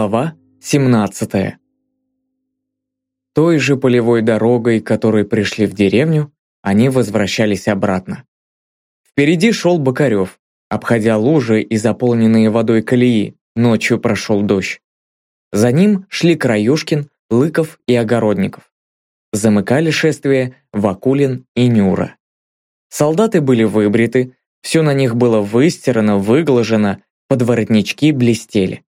Глава 17 Той же полевой дорогой, которой пришли в деревню, они возвращались обратно. Впереди шел Бокарев, обходя лужи и заполненные водой колеи, ночью прошел дождь. За ним шли Краюшкин, Лыков и Огородников. Замыкали шествие Вакулин и Нюра. Солдаты были выбриты, все на них было выстирано, выглажено, подворотнички блестели.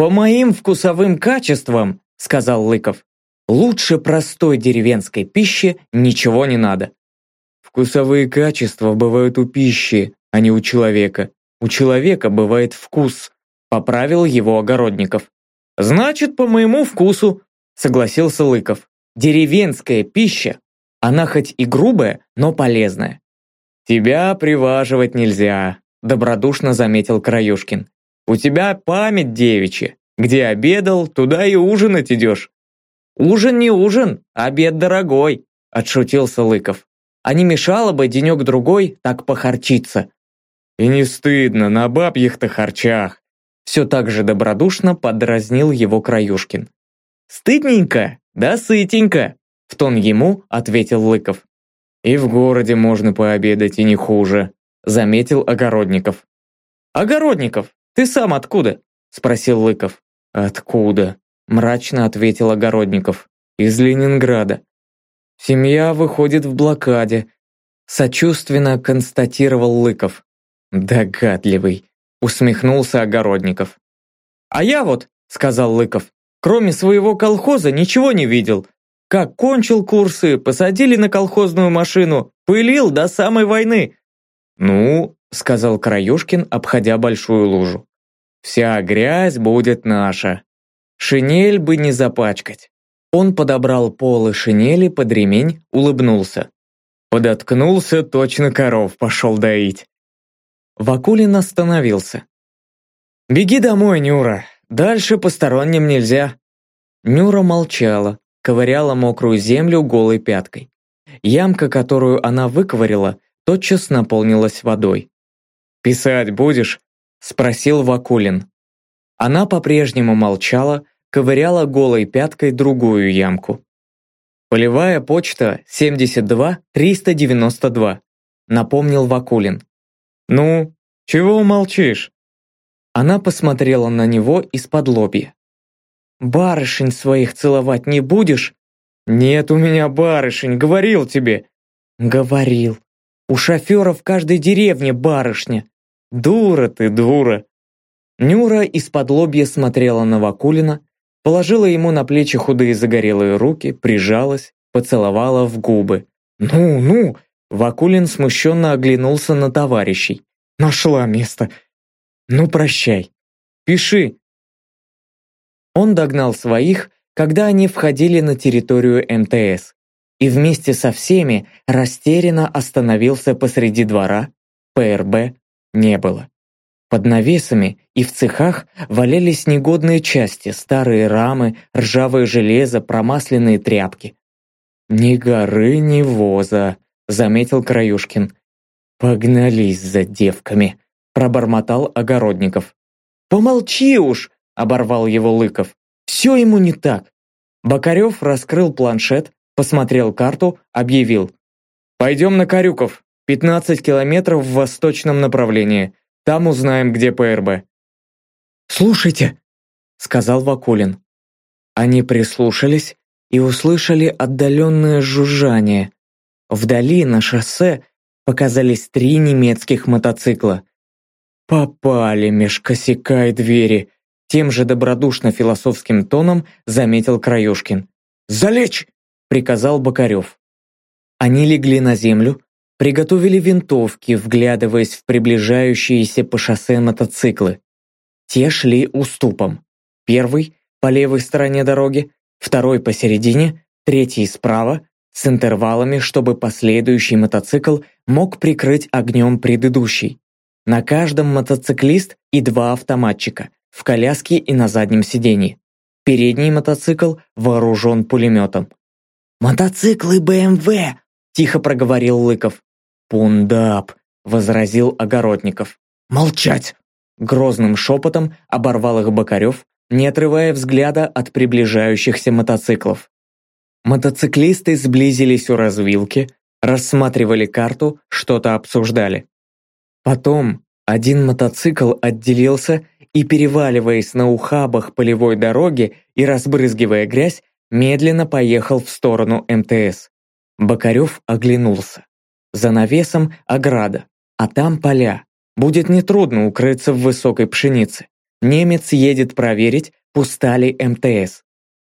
«По моим вкусовым качествам», — сказал Лыков, «лучше простой деревенской пищи ничего не надо». «Вкусовые качества бывают у пищи, а не у человека. У человека бывает вкус», — поправил его Огородников. «Значит, по моему вкусу», — согласился Лыков. «Деревенская пища, она хоть и грубая, но полезная». «Тебя приваживать нельзя», добродушно заметил Краюшкин. «У тебя память девичья. Где обедал, туда и ужинать идешь». «Ужин не ужин, обед дорогой», – отшутился Лыков. «А не мешало бы денек-другой так похарчиться». «И не стыдно, на бабьих-то харчах», – все так же добродушно подразнил его Краюшкин. «Стыдненько, да сытенько», – в тон ему ответил Лыков. «И в городе можно пообедать, и не хуже», заметил Огородников. «Огородников, ты сам откуда?» спросил Лыков. «Откуда?» мрачно ответил Огородников. «Из Ленинграда». «Семья выходит в блокаде», сочувственно констатировал Лыков. «Догадливый», усмехнулся Огородников. «А я вот», сказал Лыков, кроме своего колхоза ничего не видел. Как кончил курсы, посадили на колхозную машину, пылил до самой войны. «Ну», — сказал Краюшкин, обходя большую лужу, «вся грязь будет наша. Шинель бы не запачкать». Он подобрал полы шинели под ремень, улыбнулся. Подоткнулся, точно коров пошел доить. Вакулин остановился. «Беги домой, Нюра, дальше посторонним нельзя». Нюра молчала, ковыряла мокрую землю голой пяткой. Ямка, которую она выковырила, тотчас наполнилась водой. «Писать будешь?» – спросил Вакулин. Она по-прежнему молчала, ковыряла голой пяткой другую ямку. «Полевая почта 72-392», – напомнил Вакулин. «Ну, чего молчишь?» Она посмотрела на него из-под лобья. «Барышень своих целовать не будешь?» «Нет у меня барышень, говорил тебе». «Говорил. У шофера в каждой деревне барышня. Дура ты, дура. Нюра из-под лобья смотрела на Вакулина, положила ему на плечи худые загорелые руки, прижалась, поцеловала в губы. «Ну, ну!» Вакулин смущенно оглянулся на товарищей. «Нашла место. Ну, прощай. Пиши». Он догнал своих, когда они входили на территорию МТС и вместе со всеми растерянно остановился посреди двора, ПРБ не было. Под навесами и в цехах валялись негодные части, старые рамы, ржавое железо, промасленные тряпки. «Ни горы, ни воза», — заметил Краюшкин. «Погнались за девками», — пробормотал Огородников. «Помолчи уж!» — оборвал его Лыков. «Все ему не так». Бокарев раскрыл планшет, посмотрел карту, объявил. «Пойдем на Карюков, 15 километров в восточном направлении. Там узнаем, где ПРБ». «Слушайте», — сказал Вакулин. Они прислушались и услышали отдаленное жужжание. Вдали на шоссе показались три немецких мотоцикла. «Попали меж косяка и двери», тем же добродушно-философским тоном заметил Краюшкин. «Залечь!» приказал Бокарев. Они легли на землю, приготовили винтовки, вглядываясь в приближающиеся по шоссе мотоциклы. Те шли уступом. Первый – по левой стороне дороги, второй посередине, третий справа, с интервалами, чтобы последующий мотоцикл мог прикрыть огнем предыдущий. На каждом мотоциклист и два автоматчика, в коляске и на заднем сиденье. Передний мотоцикл вооружен пулеметом. «Мотоциклы БМВ!» – тихо проговорил Лыков. «Пундап!» – возразил Огородников. «Молчать!» – грозным шепотом оборвал их Бокарев, не отрывая взгляда от приближающихся мотоциклов. Мотоциклисты сблизились у развилки, рассматривали карту, что-то обсуждали. Потом один мотоцикл отделился и, переваливаясь на ухабах полевой дороги и разбрызгивая грязь, медленно поехал в сторону МТС. Бокарев оглянулся. За навесом ограда, а там поля. Будет нетрудно укрыться в высокой пшенице. Немец едет проверить, пуста ли МТС.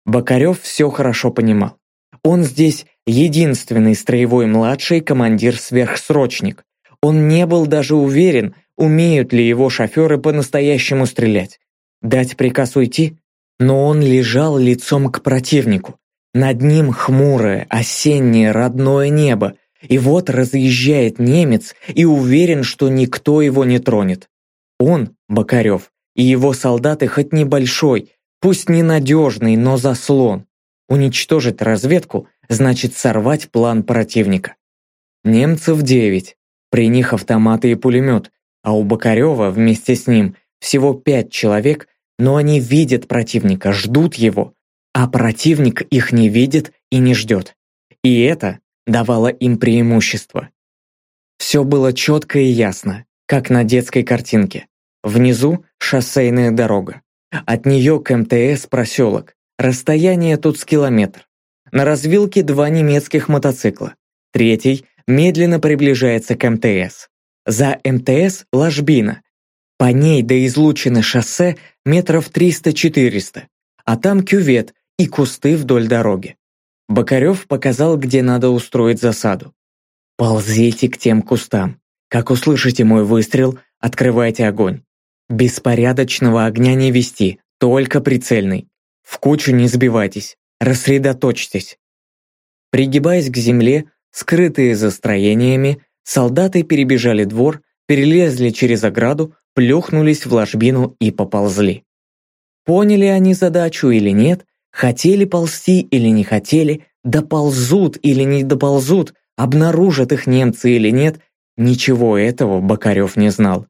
Бокарев все хорошо понимал. Он здесь единственный строевой младший командир-сверхсрочник. Он не был даже уверен, умеют ли его шоферы по-настоящему стрелять. Дать приказ уйти? Но он лежал лицом к противнику. Над ним хмурое, осеннее, родное небо. И вот разъезжает немец и уверен, что никто его не тронет. Он, Бокарев, и его солдаты хоть небольшой, пусть ненадежный, но заслон. Уничтожить разведку значит сорвать план противника. Немцев девять, при них автоматы и пулемет, а у Бокарева вместе с ним всего пять человек, но они видят противника, ждут его, а противник их не видит и не ждет. И это давало им преимущество. Все было четко и ясно, как на детской картинке. Внизу шоссейная дорога. От нее к МТС проселок. Расстояние тут с километр. На развилке два немецких мотоцикла. Третий медленно приближается к МТС. За МТС ложбина. По ней до излучины шоссе метров 300-400, а там кювет и кусты вдоль дороги. Бокарев показал, где надо устроить засаду. «Ползите к тем кустам. Как услышите мой выстрел, открывайте огонь. Беспорядочного огня не вести, только прицельный. В кучу не сбивайтесь, рассредоточьтесь». Пригибаясь к земле, скрытые за строениями, солдаты перебежали двор, перелезли через ограду, плюхнулись в ложбину и поползли. Поняли они задачу или нет, хотели ползти или не хотели, доползут или не доползут, обнаружат их немцы или нет, ничего этого Бокарев не знал.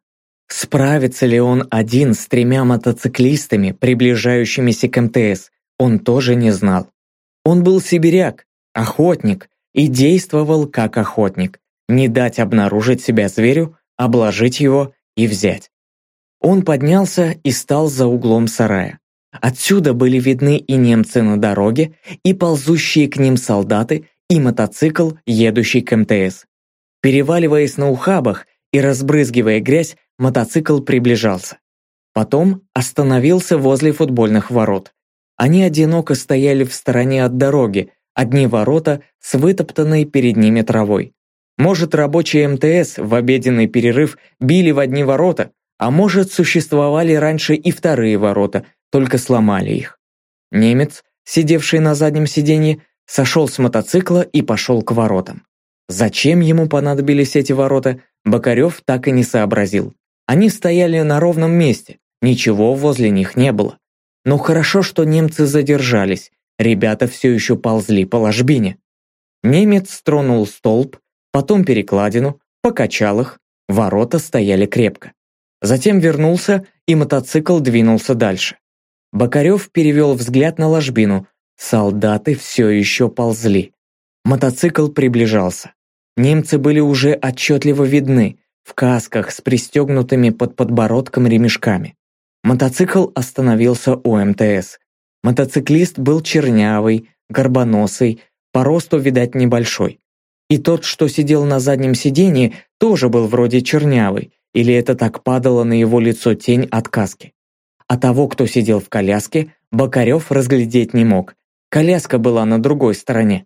Справится ли он один с тремя мотоциклистами, приближающимися к МТС, он тоже не знал. Он был сибиряк, охотник, и действовал как охотник. Не дать обнаружить себя зверю, обложить его и взять. Он поднялся и стал за углом сарая. Отсюда были видны и немцы на дороге, и ползущие к ним солдаты, и мотоцикл, едущий к МТС. Переваливаясь на ухабах и разбрызгивая грязь, мотоцикл приближался. Потом остановился возле футбольных ворот. Они одиноко стояли в стороне от дороги, одни ворота с вытоптанной перед ними травой. Может, рабочие МТС в обеденный перерыв били в одни ворота, а может, существовали раньше и вторые ворота, только сломали их. Немец, сидевший на заднем сиденье, сошел с мотоцикла и пошел к воротам. Зачем ему понадобились эти ворота, Бокарев так и не сообразил. Они стояли на ровном месте, ничего возле них не было. Но хорошо, что немцы задержались, ребята все еще ползли по ложбине. Немец тронул столб, потом перекладину, покачал их, ворота стояли крепко. Затем вернулся, и мотоцикл двинулся дальше. Бокарев перевел взгляд на ложбину. Солдаты все еще ползли. Мотоцикл приближался. Немцы были уже отчетливо видны, в касках с пристегнутыми под подбородком ремешками. Мотоцикл остановился у МТС. Мотоциклист был чернявый, горбоносый, по росту, видать, небольшой. И тот, что сидел на заднем сиденье, тоже был вроде чернявый, или это так падало на его лицо тень от каски. А того, кто сидел в коляске, Бокарев разглядеть не мог. Коляска была на другой стороне.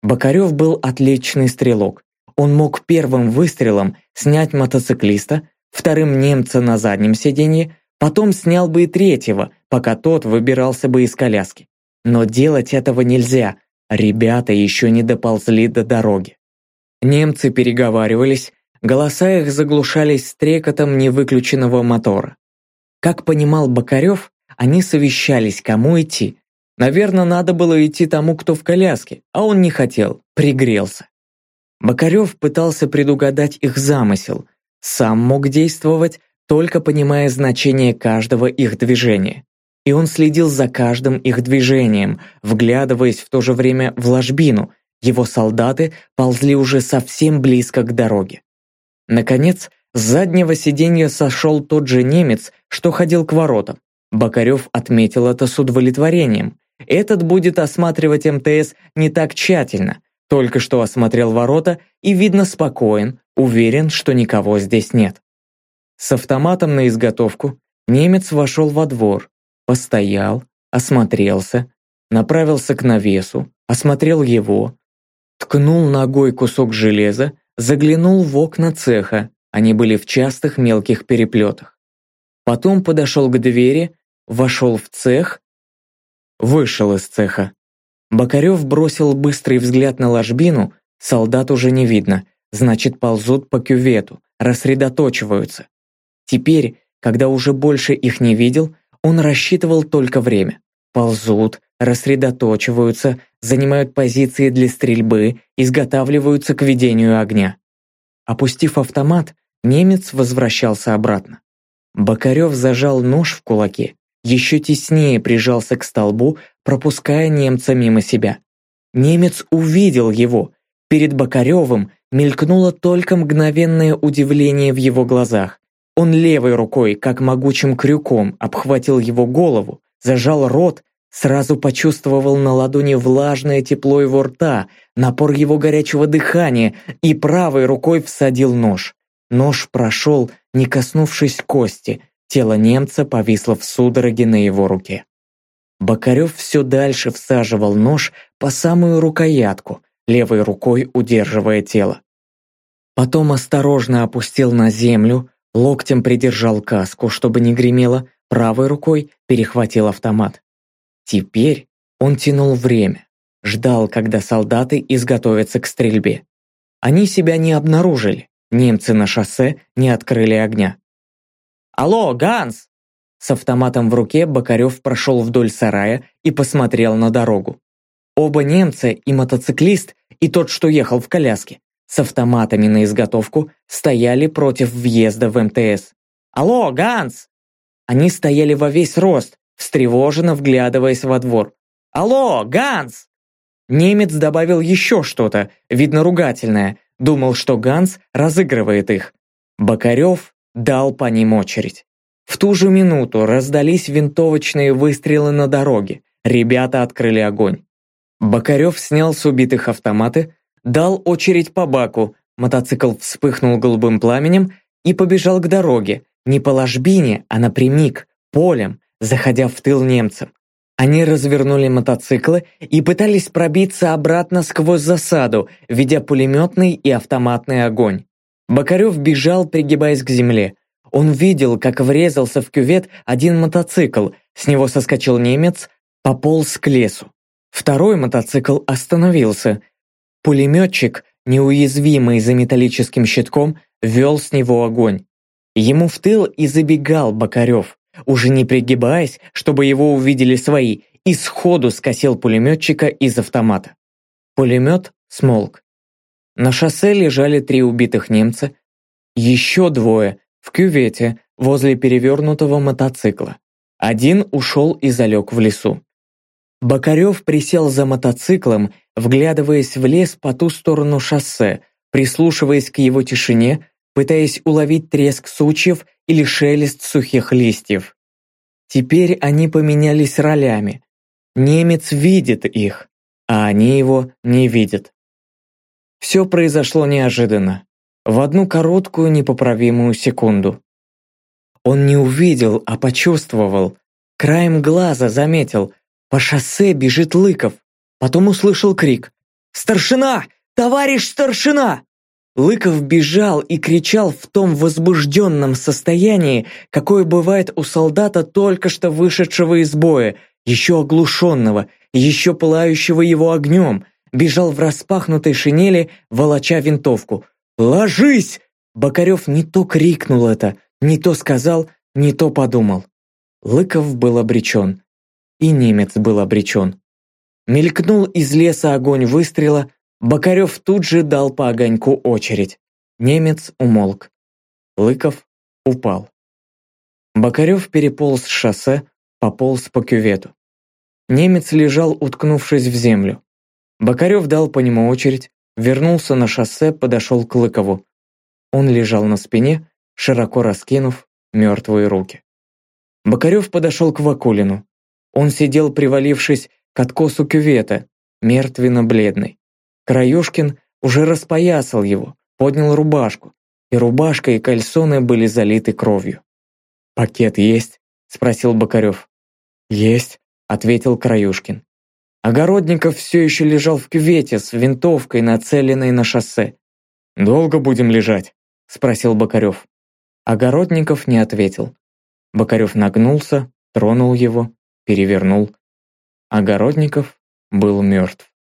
Бокарев был отличный стрелок. Он мог первым выстрелом снять мотоциклиста, вторым немца на заднем сиденье, потом снял бы и третьего, пока тот выбирался бы из коляски. Но делать этого нельзя, ребята еще не доползли до дороги. Немцы переговаривались, голоса их заглушались стрекотом невыключенного мотора. Как понимал Бокарев, они совещались, кому идти. Наверное, надо было идти тому, кто в коляске, а он не хотел, пригрелся. Бокарев пытался предугадать их замысел, сам мог действовать, только понимая значение каждого их движения. и он следил за каждым их движением, вглядываясь в то же время в ложбину. Его солдаты ползли уже совсем близко к дороге. Наконец, с заднего сиденья сошел тот же немец, что ходил к воротам. Бокарев отметил это с удовлетворением. Этот будет осматривать МТС не так тщательно. Только что осмотрел ворота и, видно, спокоен, уверен, что никого здесь нет. С автоматом на изготовку немец вошел во двор, постоял, осмотрелся, направился к навесу, осмотрел его, ткнул ногой кусок железа, заглянул в окна цеха, они были в частых мелких переплетах. Потом подошел к двери, вошел в цех, вышел из цеха. Бокарев бросил быстрый взгляд на ложбину, солдат уже не видно, значит ползут по кювету, рассредоточиваются. Теперь, когда уже больше их не видел, он рассчитывал только время. Ползут, рассредоточиваются, занимают позиции для стрельбы, изготавливаются к ведению огня. Опустив автомат, немец возвращался обратно. Бокарев зажал нож в кулаке, еще теснее прижался к столбу, пропуская немца мимо себя. Немец увидел его. Перед Бокаревым мелькнуло только мгновенное удивление в его глазах. Он левой рукой, как могучим крюком, обхватил его голову, зажал рот, сразу почувствовал на ладони влажное тепло его рта, напор его горячего дыхания и правой рукой всадил нож. Нож прошел, не коснувшись кости, тело немца повисло в судороге на его руке. Бокарев все дальше всаживал нож по самую рукоятку, левой рукой удерживая тело. Потом осторожно опустил на землю, локтем придержал каску, чтобы не гремело, правой рукой перехватил автомат. Теперь он тянул время, ждал, когда солдаты изготовятся к стрельбе. Они себя не обнаружили, немцы на шоссе не открыли огня. «Алло, Ганс!» С автоматом в руке Бокарев прошел вдоль сарая и посмотрел на дорогу. Оба немца, и мотоциклист, и тот, что ехал в коляске, с автоматами на изготовку, стояли против въезда в МТС. «Алло, Ганс!» Они стояли во весь рост, встревоженно вглядываясь во двор. «Алло, Ганс!» Немец добавил еще что-то, видно ругательное, думал, что Ганс разыгрывает их. Бокарев дал по ним очередь. В ту же минуту раздались винтовочные выстрелы на дороге. Ребята открыли огонь. Бокарев снял с убитых автоматы, дал очередь по баку, мотоцикл вспыхнул голубым пламенем и побежал к дороге, не по ложбине, а напрямик, полем, заходя в тыл немцам. Они развернули мотоциклы и пытались пробиться обратно сквозь засаду, ведя пулеметный и автоматный огонь. Бокарев бежал, пригибаясь к земле. Он видел, как врезался в кювет один мотоцикл, с него соскочил немец, пополз к лесу. Второй мотоцикл остановился. Пулеметчик, неуязвимый за металлическим щитком, вел с него огонь. Ему в тыл и забегал Бокарев, уже не пригибаясь, чтобы его увидели свои, и сходу скосил пулеметчика из автомата. Пулемет смолк. На шоссе лежали три убитых немца, еще двое в кювете возле перевернутого мотоцикла. Один ушел и залег в лесу. Бокарев присел за мотоциклом, вглядываясь в лес по ту сторону шоссе, прислушиваясь к его тишине, пытаясь уловить треск сучьев или шелест сухих листьев. Теперь они поменялись ролями. Немец видит их, а они его не видят. Все произошло неожиданно, в одну короткую непоправимую секунду. Он не увидел, а почувствовал. Краем глаза заметил, по шоссе бежит Лыков. Потом услышал крик. «Старшина! Товарищ старшина!» Лыков бежал и кричал в том возбужденном состоянии, какое бывает у солдата, только что вышедшего из боя, еще оглушенного, еще пылающего его огнем, бежал в распахнутой шинели, волоча винтовку. «Ложись!» Бокарев не то крикнул это, не то сказал, не то подумал. Лыков был обречен. И немец был обречен. Мелькнул из леса огонь выстрела, Бокарев тут же дал по огоньку очередь. Немец умолк. Лыков упал. Бокарев переполз с шоссе, пополз по кювету. Немец лежал, уткнувшись в землю. Бокарев дал по нему очередь, вернулся на шоссе, подошел к Лыкову. Он лежал на спине, широко раскинув мертвые руки. Бокарев подошел к Вакулину. Он сидел, привалившись к откосу кювета, мертвенно-бледный. Краюшкин уже распоясал его, поднял рубашку, и рубашка и кальсоны были залиты кровью. «Пакет есть?» – спросил Бокарев. «Есть», – ответил Краюшкин. Огородников все еще лежал в кювете с винтовкой, нацеленной на шоссе. «Долго будем лежать?» – спросил Бокарев. Огородников не ответил. Бокарев нагнулся, тронул его, перевернул. Огородников был мертв.